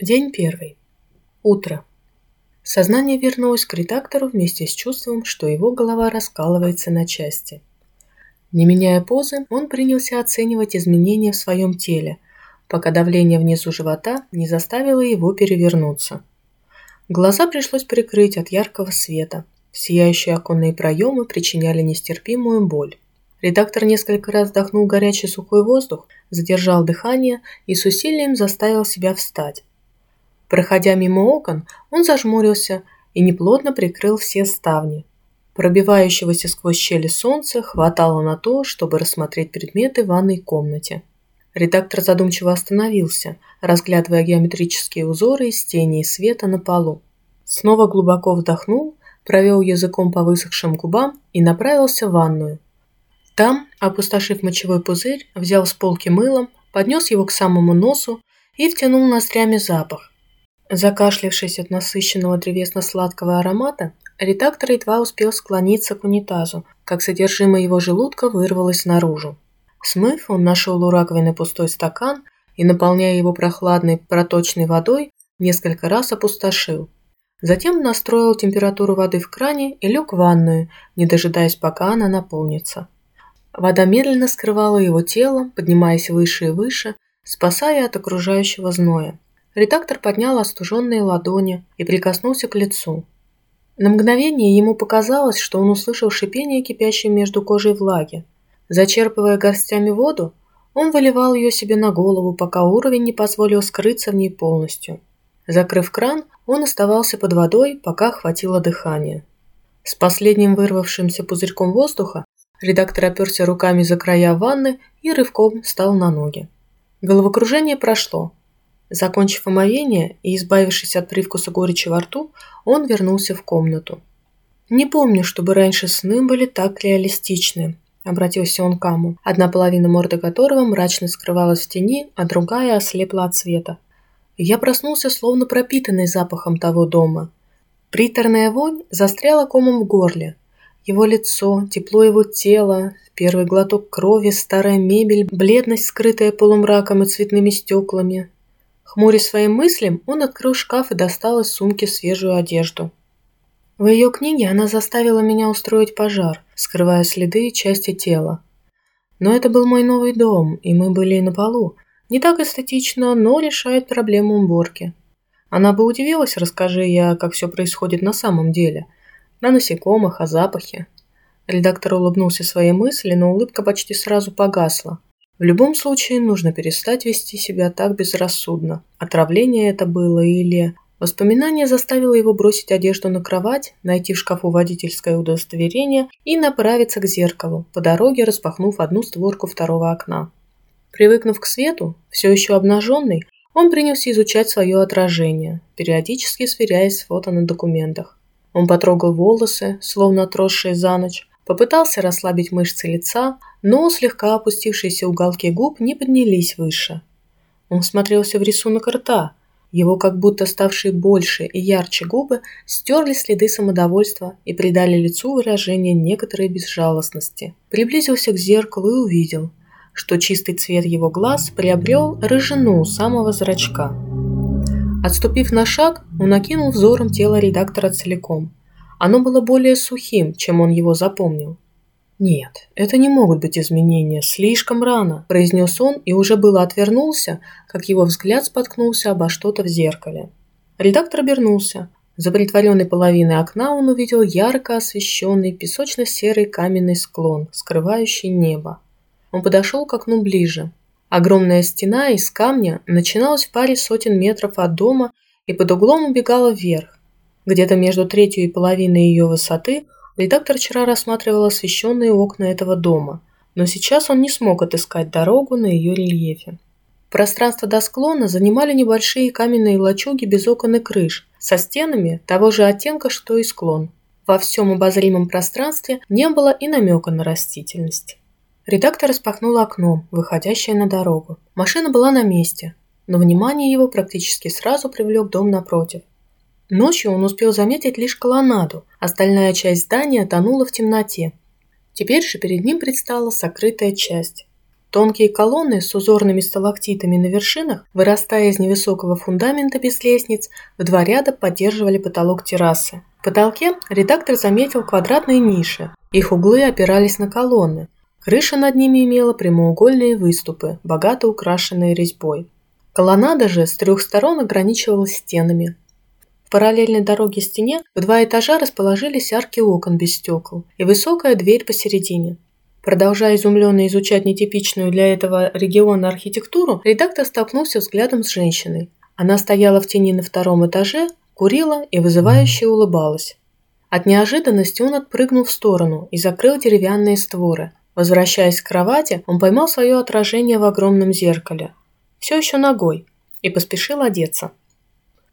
День первый. Утро. Сознание вернулось к редактору вместе с чувством, что его голова раскалывается на части. Не меняя позы, он принялся оценивать изменения в своем теле, пока давление внизу живота не заставило его перевернуться. Глаза пришлось прикрыть от яркого света. Сияющие оконные проемы причиняли нестерпимую боль. Редактор несколько раз вдохнул горячий сухой воздух, задержал дыхание и с усилием заставил себя встать. Проходя мимо окон, он зажмурился и неплотно прикрыл все ставни. Пробивающегося сквозь щели солнца хватало на то, чтобы рассмотреть предметы в ванной комнате. Редактор задумчиво остановился, разглядывая геометрические узоры из тени и света на полу. Снова глубоко вдохнул, провел языком по высохшим губам и направился в ванную. Там, опустошив мочевой пузырь, взял с полки мылом, поднес его к самому носу и втянул ноздрями запах, Закашлявшись от насыщенного древесно-сладкого аромата, редактор едва успел склониться к унитазу, как содержимое его желудка вырвалось наружу. Смыв, он нашел у раковины пустой стакан и, наполняя его прохладной проточной водой, несколько раз опустошил. Затем настроил температуру воды в кране и лег в ванную, не дожидаясь, пока она наполнится. Вода медленно скрывала его тело, поднимаясь выше и выше, спасая от окружающего зноя. Редактор поднял остуженные ладони и прикоснулся к лицу. На мгновение ему показалось, что он услышал шипение кипящей между кожей влаги. Зачерпывая горстями воду, он выливал ее себе на голову, пока уровень не позволил скрыться в ней полностью. Закрыв кран, он оставался под водой, пока хватило дыхания. С последним вырвавшимся пузырьком воздуха редактор оперся руками за края ванны и рывком встал на ноги. Головокружение прошло, Закончив омовение и избавившись от привкуса горечи во рту, он вернулся в комнату. «Не помню, чтобы раньше сны были так реалистичны», – обратился он к Аму, одна половина морды которого мрачно скрывалась в тени, а другая ослепла от света. Я проснулся, словно пропитанный запахом того дома. Приторная вонь застряла комом в горле. Его лицо, тепло его тела, первый глоток крови, старая мебель, бледность, скрытая полумраком и цветными стеклами, Хмуря своим мыслям, он открыл шкаф и достал из сумки свежую одежду. В ее книге она заставила меня устроить пожар, скрывая следы и части тела. Но это был мой новый дом, и мы были на полу. Не так эстетично, но решает проблему уборки. Она бы удивилась, расскажи я, как все происходит на самом деле. На насекомых, о запахе. Редактор улыбнулся своей мысли, но улыбка почти сразу погасла. В любом случае нужно перестать вести себя так безрассудно. Отравление это было или... Воспоминание заставило его бросить одежду на кровать, найти в шкафу водительское удостоверение и направиться к зеркалу, по дороге распахнув одну створку второго окна. Привыкнув к свету, все еще обнаженный, он принялся изучать свое отражение, периодически сверяясь с фото на документах. Он потрогал волосы, словно отросшие за ночь, Попытался расслабить мышцы лица, но слегка опустившиеся уголки губ не поднялись выше. Он смотрелся в рисунок рта. Его как будто ставшие больше и ярче губы стерли следы самодовольства и придали лицу выражение некоторой безжалостности. Приблизился к зеркалу и увидел, что чистый цвет его глаз приобрел рыжину самого зрачка. Отступив на шаг, он окинул взором тело редактора целиком – оно было более сухим, чем он его запомнил. «Нет, это не могут быть изменения, слишком рано», – произнес он и уже было отвернулся, как его взгляд споткнулся обо что-то в зеркале. Редактор обернулся. За притворенной половиной окна он увидел ярко освещенный песочно-серый каменный склон, скрывающий небо. Он подошел к окну ближе. Огромная стена из камня начиналась в паре сотен метров от дома и под углом убегала вверх, где-то между третью и половиной ее высоты редактор вчера рассматривал освещенные окна этого дома, но сейчас он не смог отыскать дорогу на ее рельефе. Пространство до склона занимали небольшие каменные лачуги без окон и крыш, со стенами того же оттенка, что и склон. Во всем обозримом пространстве не было и намека на растительность. Редактор распахнул окно, выходящее на дорогу. Машина была на месте, но внимание его практически сразу привлек дом напротив. Ночью он успел заметить лишь колоннаду, остальная часть здания тонула в темноте. Теперь же перед ним предстала сокрытая часть. Тонкие колонны с узорными сталактитами на вершинах, вырастая из невысокого фундамента без лестниц, в два ряда поддерживали потолок террасы. В потолке редактор заметил квадратные ниши. Их углы опирались на колонны. Крыша над ними имела прямоугольные выступы, богато украшенные резьбой. Колоннада же с трех сторон ограничивалась стенами. В параллельной дороге стене в два этажа расположились арки окон без стекол и высокая дверь посередине. Продолжая изумленно изучать нетипичную для этого региона архитектуру, редактор столкнулся взглядом с женщиной. Она стояла в тени на втором этаже, курила и вызывающе улыбалась. От неожиданности он отпрыгнул в сторону и закрыл деревянные створы. Возвращаясь к кровати, он поймал свое отражение в огромном зеркале. Все еще ногой. И поспешил одеться.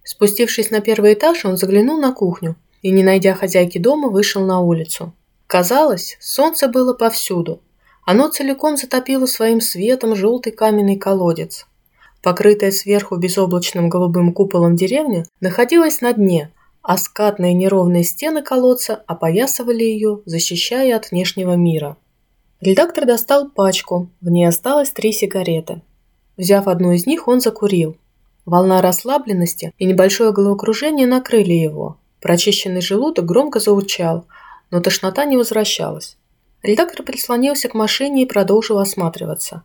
Спустившись на первый этаж, он заглянул на кухню и, не найдя хозяйки дома, вышел на улицу. Казалось, солнце было повсюду. Оно целиком затопило своим светом желтый каменный колодец. Покрытая сверху безоблачным голубым куполом деревня находилась на дне, а скатные неровные стены колодца опоясывали ее, защищая от внешнего мира. Редактор достал пачку, в ней осталось три сигареты. Взяв одну из них, он закурил. Волна расслабленности и небольшое головокружение накрыли его. Прочищенный желудок громко заурчал – но тошнота не возвращалась. Редактор прислонился к машине и продолжил осматриваться.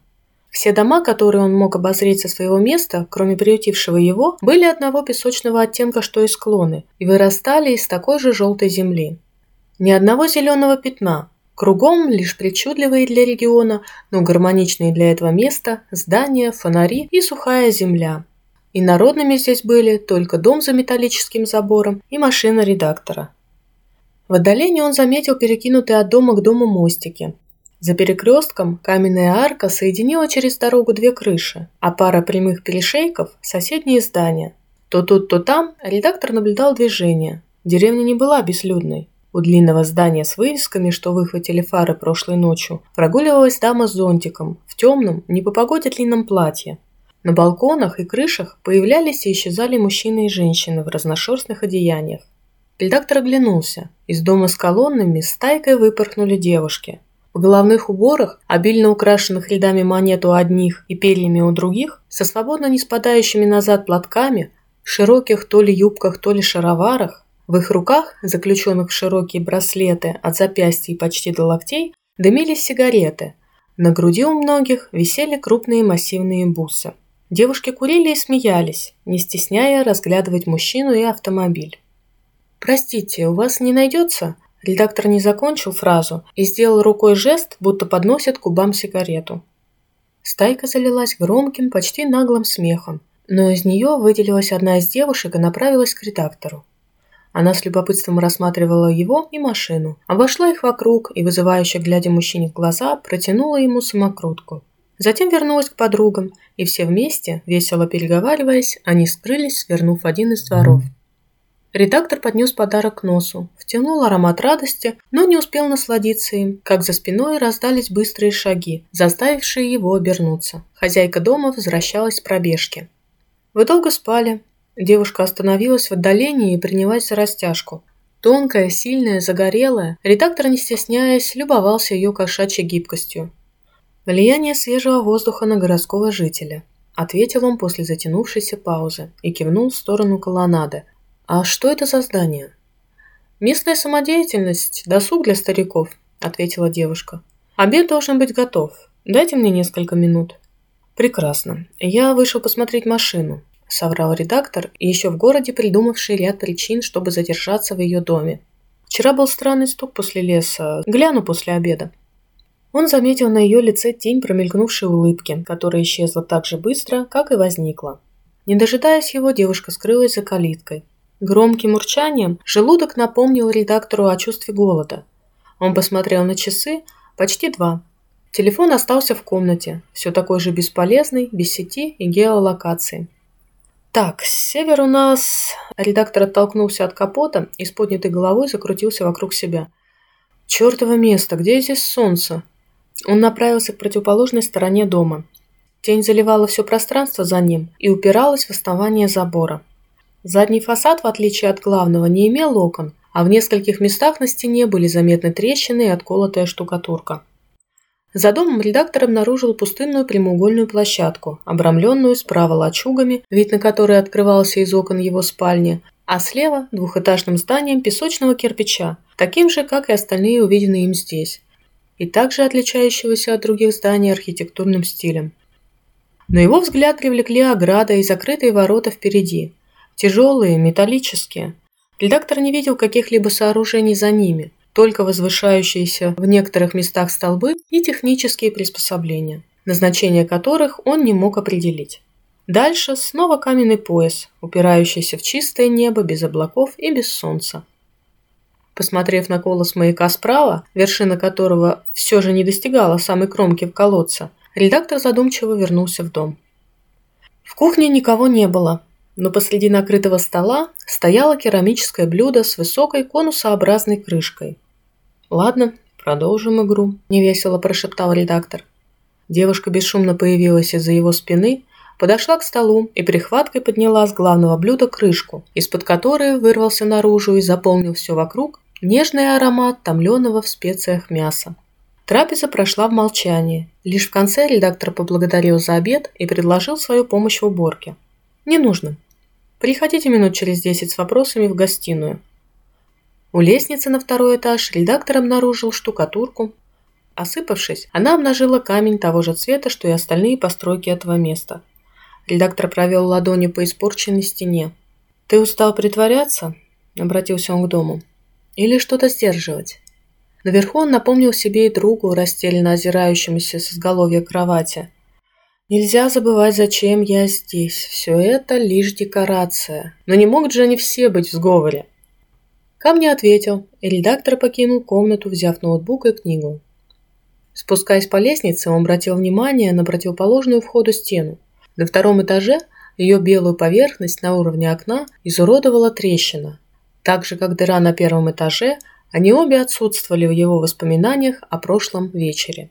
Все дома, которые он мог обозреть со своего места, кроме приютившего его, были одного песочного оттенка, что и склоны, и вырастали из такой же желтой земли. Ни одного зеленого пятна. Кругом лишь причудливые для региона, но гармоничные для этого места здания, фонари и сухая земля. И народными здесь были только дом за металлическим забором и машина редактора. В отдалении он заметил перекинутые от дома к дому мостики. За перекрестком каменная арка соединила через дорогу две крыши, а пара прямых перешейков – соседние здания. То тут, то там редактор наблюдал движение. Деревня не была безлюдной. У длинного здания с вывесками, что выхватили фары прошлой ночью, прогуливалась дама с зонтиком, в темном, не по погоде длинном платье. На балконах и крышах появлялись и исчезали мужчины и женщины в разношерстных одеяниях. Редактор оглянулся. Из дома с колоннами стайкой выпорхнули девушки. В головных уборах, обильно украшенных рядами монет у одних и перьями у других, со свободно не спадающими назад платками, в широких то ли юбках, то ли шароварах, в их руках, заключенных в широкие браслеты от запястья почти до локтей, дымились сигареты. На груди у многих висели крупные массивные бусы. Девушки курили и смеялись, не стесняя разглядывать мужчину и автомобиль. «Простите, у вас не найдется?» Редактор не закончил фразу и сделал рукой жест, будто подносит к губам сигарету. Стайка залилась громким, почти наглым смехом, но из нее выделилась одна из девушек и направилась к редактору. Она с любопытством рассматривала его и машину, обошла их вокруг и, вызывающе глядя мужчине в глаза, протянула ему самокрутку. Затем вернулась к подругам, и все вместе, весело переговариваясь, они скрылись, свернув один из дворов. Редактор поднес подарок к носу, втянул аромат радости, но не успел насладиться им, как за спиной раздались быстрые шаги, заставившие его обернуться. Хозяйка дома возвращалась с пробежки. «Вы долго спали?» Девушка остановилась в отдалении и принялась за растяжку. Тонкая, сильная, загорелая, редактор, не стесняясь, любовался ее кошачьей гибкостью. «Влияние свежего воздуха на городского жителя», – ответил он после затянувшейся паузы и кивнул в сторону колоннады, «А что это за здание?» «Местная самодеятельность, досуг для стариков», – ответила девушка. «Обед должен быть готов. Дайте мне несколько минут». «Прекрасно. Я вышел посмотреть машину», – соврал редактор, еще в городе придумавший ряд причин, чтобы задержаться в ее доме. «Вчера был странный стук после леса. Гляну после обеда». Он заметил на ее лице тень промелькнувшей улыбки, которая исчезла так же быстро, как и возникла. Не дожидаясь его, девушка скрылась за калиткой. Громким урчанием желудок напомнил редактору о чувстве голода. Он посмотрел на часы, почти два. Телефон остался в комнате, все такой же бесполезный, без сети и геолокации. Так, север у нас... Редактор оттолкнулся от капота и с поднятой головой закрутился вокруг себя. Чертово место, где здесь солнце? Он направился к противоположной стороне дома. Тень заливала все пространство за ним и упиралась в основание забора. Задний фасад, в отличие от главного, не имел окон, а в нескольких местах на стене были заметны трещины и отколотая штукатурка. За домом редактор обнаружил пустынную прямоугольную площадку, обрамленную справа лачугами, вид на который открывался из окон его спальни, а слева – двухэтажным зданием песочного кирпича, таким же, как и остальные увиденные им здесь, и также отличающегося от других зданий архитектурным стилем. Но его взгляд привлекли ограда и закрытые ворота впереди, тяжелые, металлические. Редактор не видел каких-либо сооружений за ними, только возвышающиеся в некоторых местах столбы и технические приспособления, назначение которых он не мог определить. Дальше снова каменный пояс, упирающийся в чистое небо без облаков и без солнца. Посмотрев на колос маяка справа, вершина которого все же не достигала самой кромки в колодца, редактор задумчиво вернулся в дом. В кухне никого не было, но посреди накрытого стола стояло керамическое блюдо с высокой конусообразной крышкой. «Ладно, продолжим игру», – невесело прошептал редактор. Девушка бесшумно появилась из-за его спины, подошла к столу и прихваткой подняла с главного блюда крышку, из-под которой вырвался наружу и заполнил все вокруг нежный аромат томленого в специях мяса. Трапеза прошла в молчании. Лишь в конце редактор поблагодарил за обед и предложил свою помощь в уборке. «Не нужно. Приходите минут через десять с вопросами в гостиную. У лестницы на второй этаж редактор обнаружил штукатурку. Осыпавшись, она обнажила камень того же цвета, что и остальные постройки этого места. Редактор провел ладонью по испорченной стене. «Ты устал притворяться?» – обратился он к дому. «Или что-то сдерживать?» Наверху он напомнил себе и другу, растерянно озирающемуся с изголовья кровати. «Нельзя забывать, зачем я здесь. Все это лишь декорация. Но не могут же они все быть в сговоре?» Кам не ответил, и редактор покинул комнату, взяв ноутбук и книгу. Спускаясь по лестнице, он обратил внимание на противоположную входу стену. На втором этаже ее белую поверхность на уровне окна изуродовала трещина. Так же, как дыра на первом этаже, они обе отсутствовали в его воспоминаниях о прошлом вечере.